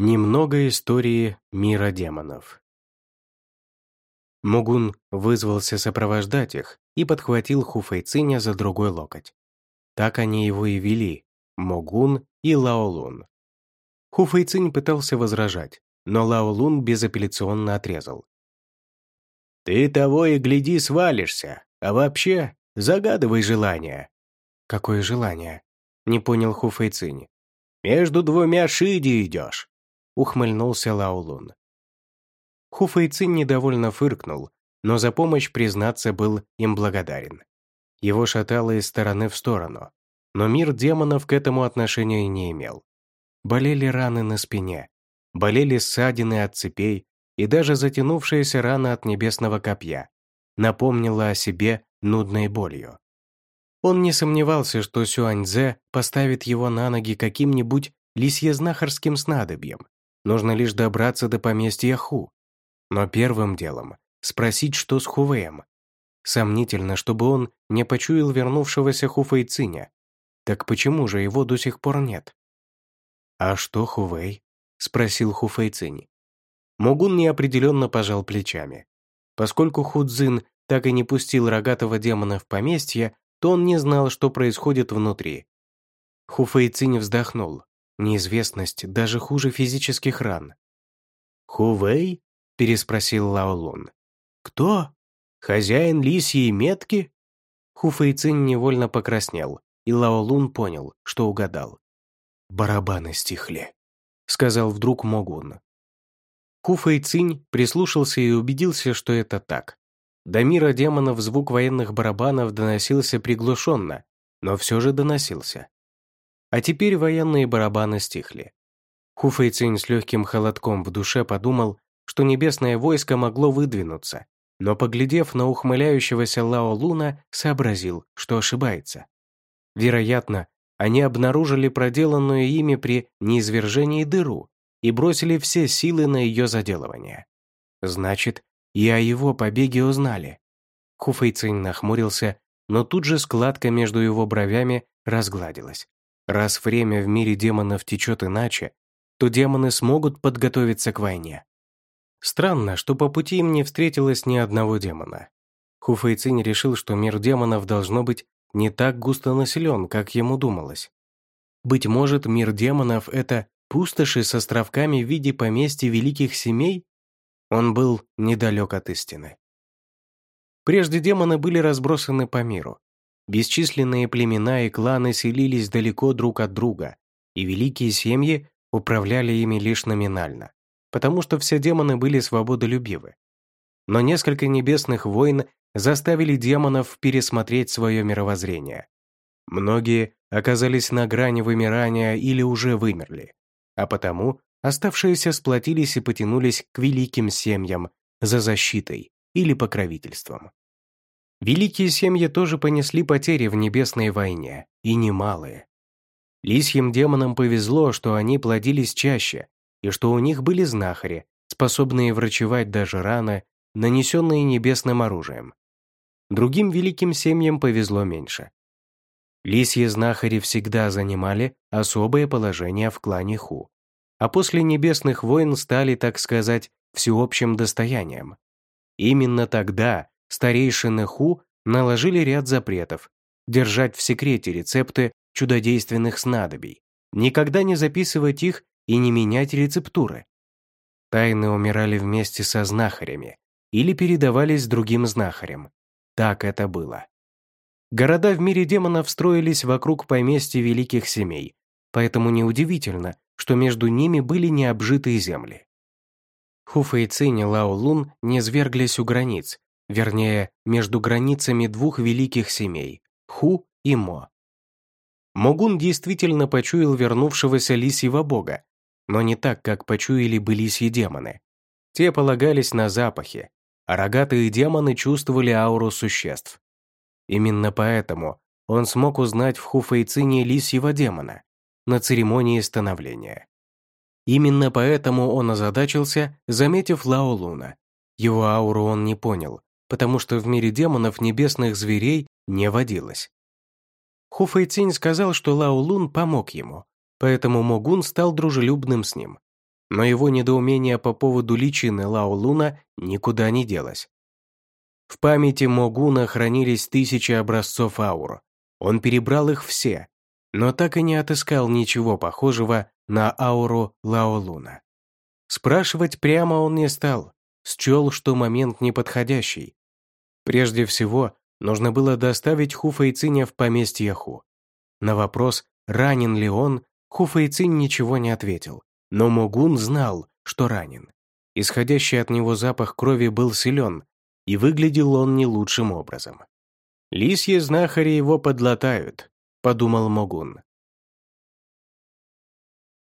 Немного истории мира демонов. Мугун вызвался сопровождать их и подхватил Хуфэйциня за другой локоть. Так они его и вели, Могун и Лаолун. Хуфэйцинь пытался возражать, но Лаолун безапелляционно отрезал. «Ты того и гляди свалишься, а вообще загадывай желание». «Какое желание?» — не понял Хуфэйцинь. «Между двумя шиди идешь ухмыльнулся Лаолун. Хуфэйцин недовольно фыркнул, но за помощь, признаться, был им благодарен. Его шатало из стороны в сторону, но мир демонов к этому отношения не имел. Болели раны на спине, болели ссадины от цепей и даже затянувшаяся рана от небесного копья напомнила о себе нудной болью. Он не сомневался, что Сюаньзе поставит его на ноги каким-нибудь лисьезнахарским снадобьем, Нужно лишь добраться до поместья Ху. Но первым делом спросить, что с Хувеем. Сомнительно, чтобы он не почуял вернувшегося Хуфейциня. Так почему же его до сих пор нет? «А что Хувей?» — спросил Хуфейцинь. Могун неопределенно пожал плечами. Поскольку Худзин так и не пустил рогатого демона в поместье, то он не знал, что происходит внутри. Хуфейцинь вздохнул. Неизвестность даже хуже физических ран. «Хувей?» – переспросил Лаолун. «Кто? Хозяин лисьей метки?» Хуфейцин невольно покраснел, и Лаолун понял, что угадал. «Барабаны стихли», — сказал вдруг Могун. Хуфейцинь прислушался и убедился, что это так. До мира демонов звук военных барабанов доносился приглушенно, но все же доносился. А теперь военные барабаны стихли. Хуфэйцинь с легким холодком в душе подумал, что небесное войско могло выдвинуться, но, поглядев на ухмыляющегося Лао Луна, сообразил, что ошибается. Вероятно, они обнаружили проделанную ими при неизвержении дыру и бросили все силы на ее заделывание. Значит, и о его побеге узнали. Хуфэйцинь нахмурился, но тут же складка между его бровями разгладилась. Раз время в мире демонов течет иначе, то демоны смогут подготовиться к войне. Странно, что по пути им не встретилось ни одного демона. Хуфэйцинь решил, что мир демонов должно быть не так густо населен, как ему думалось. Быть может, мир демонов — это пустоши с островками в виде поместья великих семей? Он был недалек от истины. Прежде демоны были разбросаны по миру, Бесчисленные племена и кланы селились далеко друг от друга, и великие семьи управляли ими лишь номинально, потому что все демоны были свободолюбивы. Но несколько небесных войн заставили демонов пересмотреть свое мировоззрение. Многие оказались на грани вымирания или уже вымерли, а потому оставшиеся сплотились и потянулись к великим семьям за защитой или покровительством. Великие семьи тоже понесли потери в небесной войне, и немалые. Лисьим демонам повезло, что они плодились чаще, и что у них были знахари, способные врачевать даже раны, нанесенные небесным оружием. Другим великим семьям повезло меньше. Лисьи знахари всегда занимали особое положение в клане Ху, а после небесных войн стали, так сказать, всеобщим достоянием. Именно тогда старейшины Ху наложили ряд запретов, держать в секрете рецепты чудодейственных снадобий, никогда не записывать их и не менять рецептуры. Тайны умирали вместе со знахарями или передавались другим знахарям. Так это было. Города в мире демонов строились вокруг поместья великих семей, поэтому неудивительно, что между ними были необжитые земли. Хуфа и не зверглись у границ, вернее, между границами двух великих семей – Ху и Мо. Могун действительно почуял вернувшегося лисьего бога, но не так, как почуяли бы лисьи демоны. Те полагались на запахи, а рогатые демоны чувствовали ауру существ. Именно поэтому он смог узнать в Хуфейцине лисьего демона на церемонии становления. Именно поэтому он озадачился, заметив Лао Луна. Его ауру он не понял, потому что в мире демонов небесных зверей не водилось. Хуфэйцинь сказал, что Лао Лун помог ему, поэтому Могун стал дружелюбным с ним. но его недоумение по поводу личины Лао Луна никуда не делось. В памяти Могуна хранились тысячи образцов аур. Он перебрал их все, но так и не отыскал ничего похожего на ауру Лао Луна. Спрашивать прямо он не стал, счел, что момент неподходящий. Прежде всего, нужно было доставить Ху Фэйциня в поместье Ху. На вопрос, ранен ли он, Ху Фэйцинь ничего не ответил, но Могун знал, что ранен. Исходящий от него запах крови был силен, и выглядел он не лучшим образом. «Лисьи знахари его подлатают», — подумал Могун.